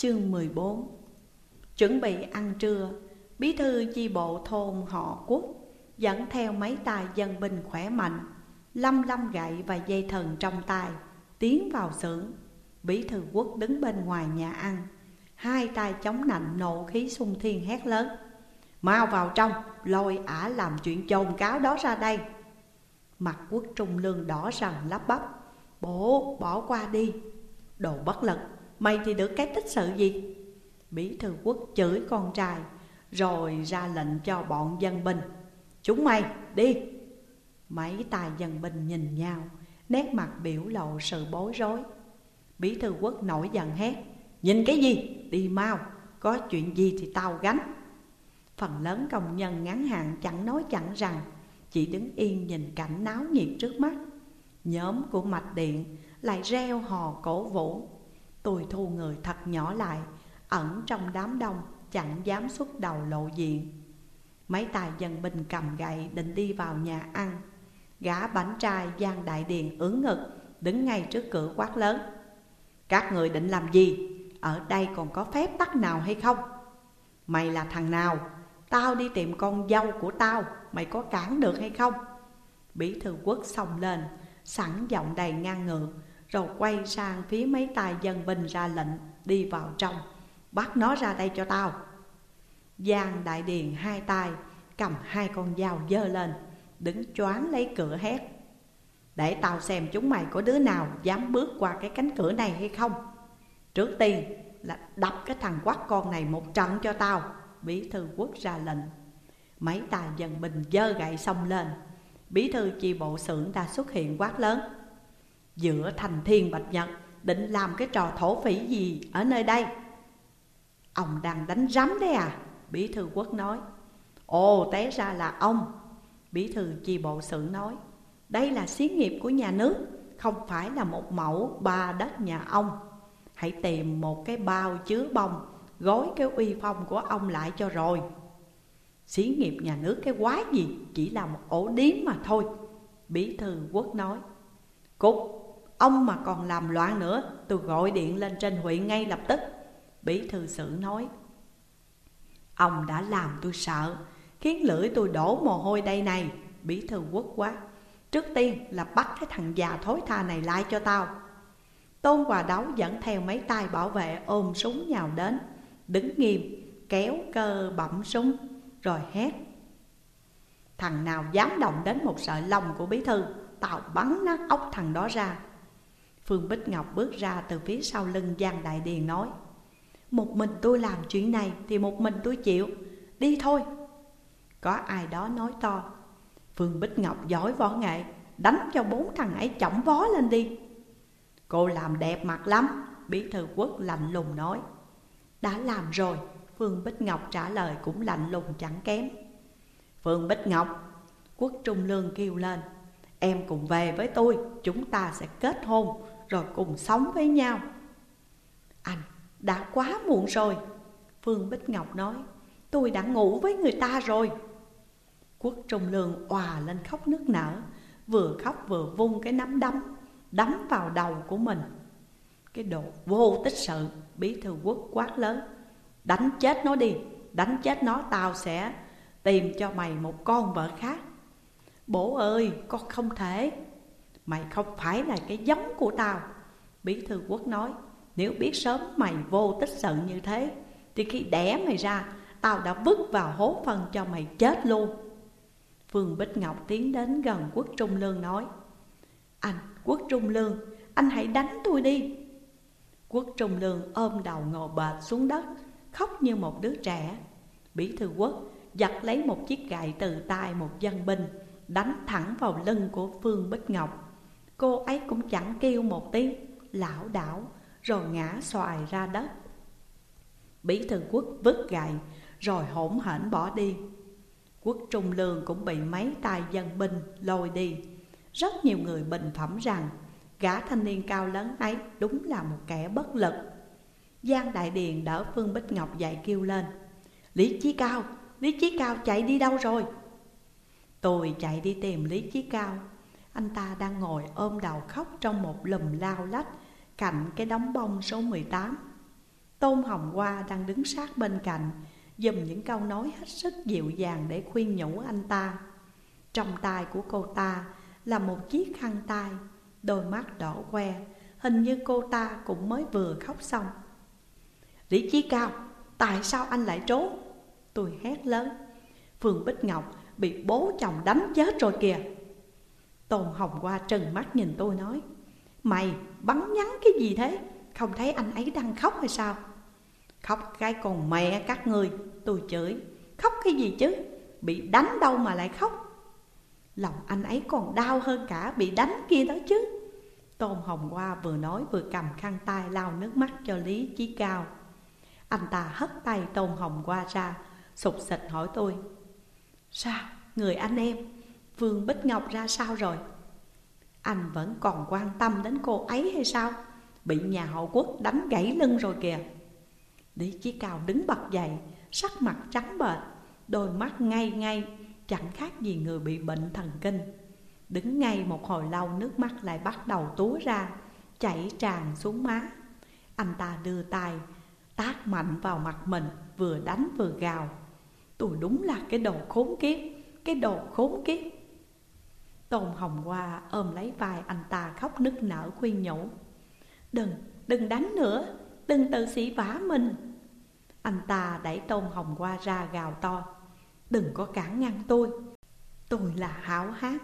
Chương 14 Chuẩn bị ăn trưa, Bí thư chi bộ thôn họ quốc Dẫn theo mấy tài dân binh khỏe mạnh Lâm lâm gậy và dây thần trong tay, Tiến vào xưởng. Bí thư quốc đứng bên ngoài nhà ăn, Hai tay chống nạnh nộ khí xung thiên hét lớn. Mau vào trong, Lôi ả làm chuyện chồn cáo đó ra đây. Mặt quốc trung lương đỏ rằng lắp bắp, Bố, bỏ qua đi. Đồ bất lực Mày thì được cái tích sự gì? Bí thư quốc chửi con trai, Rồi ra lệnh cho bọn dân binh. Chúng mày, đi. Mấy tài dân binh nhìn nhau, Nét mặt biểu lộ sự bối rối. Bí thư quốc nổi giận hét, Nhìn cái gì? Đi mau, Có chuyện gì thì tao gánh. Phần lớn công nhân ngắn hạn chẳng nói chẳng rằng, Chỉ đứng yên nhìn cảnh náo nhiệt trước mắt. Nhóm của mạch điện lại reo hò cổ vũ. Tôi thu người thật nhỏ lại, Ẩn trong đám đông, chẳng dám xuất đầu lộ diện Mấy tài dân binh cầm gậy định đi vào nhà ăn Gã bánh trai Giang Đại Điền ứng ngực, Đứng ngay trước cửa quát lớn Các người định làm gì? Ở đây còn có phép tắc nào hay không? Mày là thằng nào? Tao đi tìm con dâu của tao, Mày có cản được hay không? Bí thư quốc xông lên, Sẵn giọng đầy ngang ngược rồi quay sang phía mấy tài dân binh ra lệnh, Đi vào trong. Bắt nó ra đây cho tao. Giang Đại Điền hai tay, Cầm hai con dao dơ lên, Đứng choáng lấy cửa hét. Để tao xem chúng mày có đứa nào Dám bước qua cái cánh cửa này hay không. Trước tiên là đập cái thằng quát con này một trận cho tao, Bí thư quốc ra lệnh. Mấy tài dân bình dơ gậy xông lên. Bí thư chi bộ xưởng đã xuất hiện quát lớn. Giữa thành thiên bạch nhật, Định làm cái trò thổ phỉ gì ở nơi đây? Ông đang đánh rắm đấy à? Bí thư quốc nói. Ồ, té ra là ông. Bí thư chi bộ sự nói. Đây là xí nghiệp của nhà nước, Không phải là một mẫu ba đất nhà ông. Hãy tìm một cái bao chứa bông, Gói cái uy phong của ông lại cho rồi. Xí nghiệp nhà nước cái quái gì? Chỉ là một ổ điếm mà thôi. Bí thư quốc nói. Cúc Ông mà còn làm loạn nữa Tôi gọi điện lên trên huyện ngay lập tức. Bí thư sử nói. Ông đã làm tôi sợ Khiến lưỡi tôi đổ mồ hôi đây này Bí thư quốc quá. Trước tiên là bắt cái thằng già thối tha này lại cho tao. Tôn Hòa Đấu dẫn theo mấy tay bảo vệ ôm súng nhào đến Đứng nghiêm, kéo cơ bẩm súng Rồi hét. Thằng nào dám động đến một sợi lông của bí thư Tao bắn nát ốc thằng đó ra. Phương Bích Ngọc bước ra từ phía sau lưng Giang Đại Điền nói, Một mình tôi làm chuyện này thì một mình tôi chịu. Đi thôi. Có ai đó nói to, Phương Bích Ngọc giỏi võ nghệ, Đánh cho bốn thằng ấy chỏng vó lên đi. Cô làm đẹp mặt lắm, Bí thư quốc lạnh lùng nói. Đã làm rồi, Phương Bích Ngọc trả lời cũng lạnh lùng chẳng kém. Phương Bích Ngọc, Quốc Trung Lương kêu lên. Em cùng về với tôi, Chúng ta sẽ kết hôn, Rồi cùng sống với nhau. Anh, đã quá muộn rồi. Phương Bích Ngọc nói, Tôi đã ngủ với người ta rồi. Quốc Trung Lương òa lên khóc nức nở, Vừa khóc vừa vung cái nắm đấm Đấm vào đầu của mình. Cái đồ vô tích sự, Bí thư quốc quát lớn, Đánh chết nó đi, Đánh chết nó tao sẽ tìm cho mày một con vợ khác. Bố ơi, con không thể. Mày không phải là cái giống của tao. Bí thư quốc nói, Nếu biết sớm mày vô tích sự như thế, Thì khi đẻ mày ra, Tao đã vứt vào hố phân cho mày chết luôn. Phương Bích Ngọc tiến đến gần quốc trung lương nói, Anh, quốc trung lương, Anh hãy đánh tôi đi. Quốc trung lương ôm đầu ngồi bệt xuống đất, Khóc như một đứa trẻ. Bí thư quốc giật lấy một chiếc gậy từ tay một dân binh Đánh thẳng vào lưng của Phương Bích Ngọc. Cô ấy cũng chẳng kêu một tiếng Lão đảo rồi ngã xoài ra đất. Bí thư quốc vứt gậy rồi hỗn hển bỏ đi. Quốc Trung Lương cũng bị mấy tay dân binh lôi đi. Rất nhiều người bình phẩm rằng Gã thanh niên cao lớn ấy đúng là một kẻ bất lực. Giang Đại Điền đỡ Phương Bích Ngọc dậy kêu lên Lý Chí Cao, Lý Chí Cao chạy đi đâu rồi? Tôi chạy đi tìm Lý Chí Cao. Anh ta đang ngồi ôm đầu khóc trong một lùm lao lách, Cạnh cái đống bông số 18 Tôn Hồng Hoa đang đứng sát bên cạnh Dùm những câu nói hết sức dịu dàng để khuyên nhủ anh ta. Trong tay của cô ta là một chiếc khăn tay, Đôi mắt đỏ que Hình như cô ta cũng mới vừa khóc xong. Lý Chí Cao, Tại sao anh lại trốn? Tôi hét lớn. Phương Bích Ngọc bị bố chồng đánh chết rồi kìa. Tôn Hồng qua trừng mắt nhìn tôi nói, Mày bắn nhắn cái gì thế? Không thấy anh ấy đang khóc hay sao? Khóc cái còn mẹ các người. Tôi chửi. Khóc cái gì chứ? Bị đánh đâu mà lại khóc? Lòng anh ấy còn đau hơn cả bị đánh kia đó chứ. Tôn Hồng Hoa vừa nói vừa cầm khăn tay lau nước mắt cho Lý Chí Cao. Anh ta hất tay Tôn Hồng Hoa ra Sụt sịch hỏi tôi Sao, người anh em. Vương Bích Ngọc ra sao rồi? Anh vẫn còn quan tâm đến cô ấy hay sao? Bị nhà hậu quốc đánh gãy lưng rồi kìa. Lý Chí Cao đứng bật dậy Sắc mặt trắng bệch Đôi mắt ngay ngay Chẳng khác gì người bị bệnh thần kinh. Đứng ngay một hồi lâu nước mắt lại bắt đầu túa ra Chảy tràn xuống má. Anh ta đưa tay Tát mạnh vào mặt mình Vừa đánh vừa gào. Tôi đúng là cái đồ khốn kiếp Cái đồ khốn kiếp. Tôn Hồng Hoa ôm lấy vai anh ta khóc nức nở khuyên nhủ. Đừng, đừng đánh nữa Đừng tự sĩ vả mình. Anh ta đẩy Tôn Hồng Hoa ra gào to. Đừng có cản ngăn tôi. Tôi là hảo hán.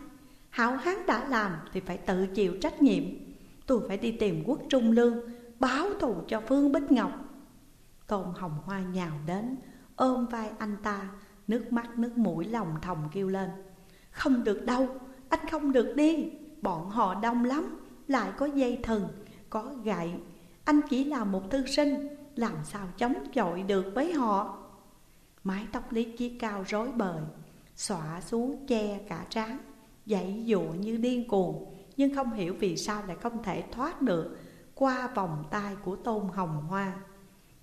Hảo hán đã làm thì phải tự chịu trách nhiệm. Tôi phải đi tìm quốc trung lương Báo thù cho Phương Bích Ngọc. Tôn Hồng Hoa nhào đến Ôm vai anh ta, Nước mắt, nước mũi lòng thòng kêu lên. Không được đâu, Anh không được đi. Bọn họ đông lắm, Lại có dây thần, Có gậy. Anh chỉ là một thư sinh, Làm sao chống chọi được với họ? Mái tóc lý chí cao rối bời, Xõa xuống che cả trán, Dãy dụa như điên cuồng, Nhưng không hiểu vì sao lại không thể thoát được Qua vòng tay của Tôn Hồng Hoa.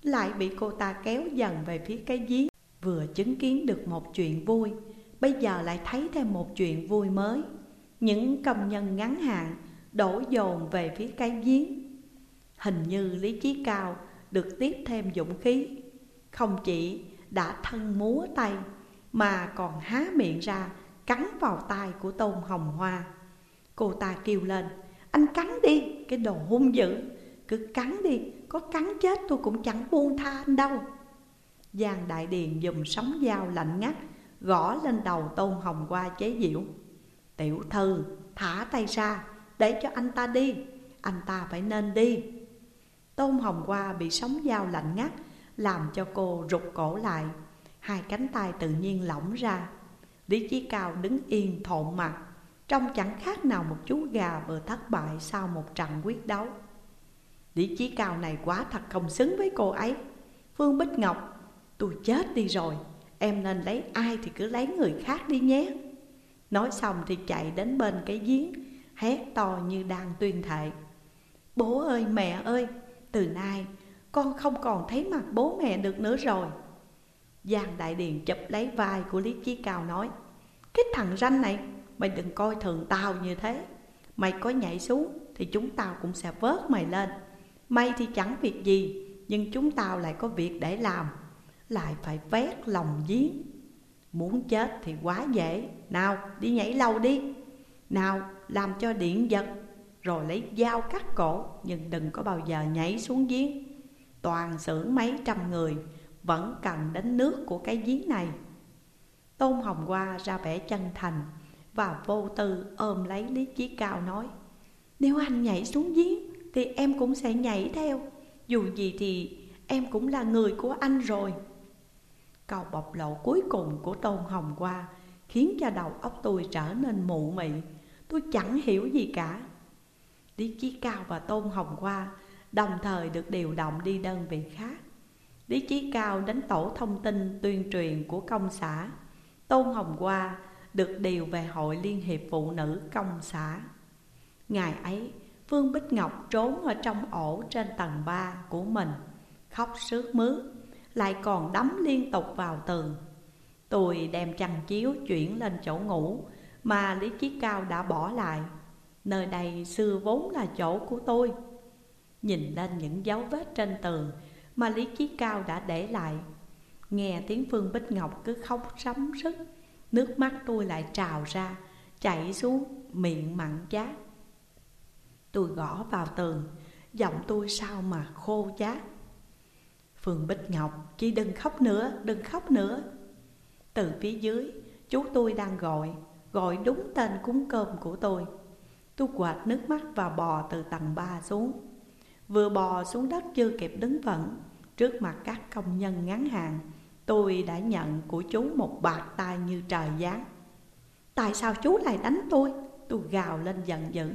Lại bị cô ta kéo dần về phía cái giếng Vừa chứng kiến được một chuyện vui Bây giờ lại thấy thêm một chuyện vui mới. Những công nhân ngắn hạn Đổ dồn về phía cái giếng. Hình như Lý Chí Cao được tiếp thêm dũng khí. Không chỉ đã thân múa tay Mà còn há miệng ra cắn vào tay của Tôn Hồng Hoa. Cô ta kêu lên Anh cắn đi, cái đồ hung dữ Cứ cắn đi, có cắn chết tôi cũng chẳng buông tha anh đâu. Giang Đại Điền dùng sóng dao lạnh ngắt Gõ lên đầu Tôn Hồng Hoa chế diệu Tiểu thư, thả tay ra Để cho anh ta đi Anh ta phải nên đi. Tôn Hồng Hoa bị sóng dao lạnh ngắt Làm cho cô rụt cổ lại. Hai cánh tay tự nhiên lỏng ra. Lý Chí Cao đứng yên thộn mặt Trông chẳng khác nào một chú gà vừa thất bại sau một trận quyết đấu. Lý Chí Cao này quá thật không xứng với cô ấy. Phương Bích Ngọc, Tôi chết đi rồi, Em nên lấy ai thì cứ lấy người khác đi nhé. Nói xong thì chạy đến bên cái giếng Hét to như đang tuyên thệ. Bố ơi, mẹ ơi, Từ nay con không còn thấy mặt bố mẹ được nữa rồi. Giang Đại Điền chụp lấy vai của Lý Chí Cao nói, Cái thằng ranh này, Mày đừng coi thường tao như thế. Mày có nhảy xuống Thì chúng tao cũng sẽ vớt mày lên may thì chẳng việc gì, Nhưng chúng tao lại có việc để làm, Lại phải vét lòng giếng. Muốn chết thì quá dễ. Nào, đi nhảy lâu đi. Nào, làm cho điện giật, Rồi lấy dao cắt cổ, Nhưng đừng có bao giờ nhảy xuống giếng. Toàn xưởng mấy trăm người, vẫn cần đến nước của cái giếng này. Tôn Hồng Hoa ra vẻ chân thành Và vô tư ôm lấy Lý Chí Cao nói, Nếu anh nhảy xuống giếng thì em cũng sẽ nhảy theo. Dù gì thì em cũng là người của anh rồi. Câu bộc lộ cuối cùng của Tôn Hồng qua Khiến cho đầu óc tôi trở nên mụ mị. Tôi chẳng hiểu gì cả. Lý Chí Cao và Tôn Hồng qua Đồng thời được điều động đi đơn vị khác. Lý Chí Cao đến tổ thông tin tuyên truyền của công xã. Tôn Hồng qua được điều về hội Liên hiệp Phụ nữ công xã. Ngày ấy, Phương Bích Ngọc trốn ở trong ổ trên tầng 3 của mình. Khóc sướt mướt, lại còn đấm liên tục vào tường. Tôi đem chăn chiếu chuyển lên chỗ ngủ Mà Lý Chí Cao đã bỏ lại. Nơi đây xưa vốn là chỗ của tôi. Nhìn lên những dấu vết trên tường mà Lý Chí Cao đã để lại Nghe tiếng Phương Bích Ngọc cứ khóc sấm sức Nước mắt tôi lại trào ra Chảy xuống miệng mặn chát. Tôi gõ vào tường Giọng tôi sao mà khô chát. Phường Bích Ngọc Chị đừng khóc nữa, đừng khóc nữa. Từ phía dưới Chú tôi đang gọi Gọi đúng tên cúng cơm của tôi. Tôi quạt nước mắt và bò từ tầng 3 xuống. Vừa bò xuống đất chưa kịp đứng vững Trước mặt các công nhân ngắn hàng Tôi đã nhận của chú một bạc tay như trời giáng. Tại sao chú lại đánh tôi? Tôi gào lên giận dữ.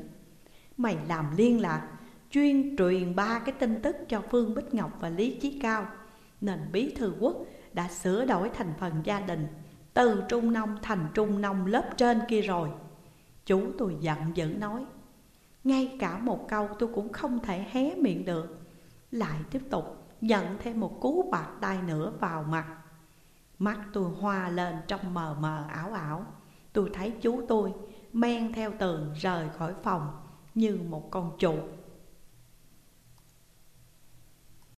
Mày làm liên lạc, Chuyên truyền ba cái tin tức cho Phương Bích Ngọc và Lý Chí Cao. Nên bí thư quốc đã sửa đổi thành phần gia đình, Từ trung nông thành trung nông lớp trên kia rồi. Chú tôi giận dữ nói, Ngay cả một câu tôi cũng không thể hé miệng được, Lại tiếp tục nhận thêm một cú bạc tay nữa vào mặt. Mắt tôi hoa lên trong mờ mờ ảo ảo, Tôi thấy chú tôi men theo tường rời khỏi phòng như một con chuột.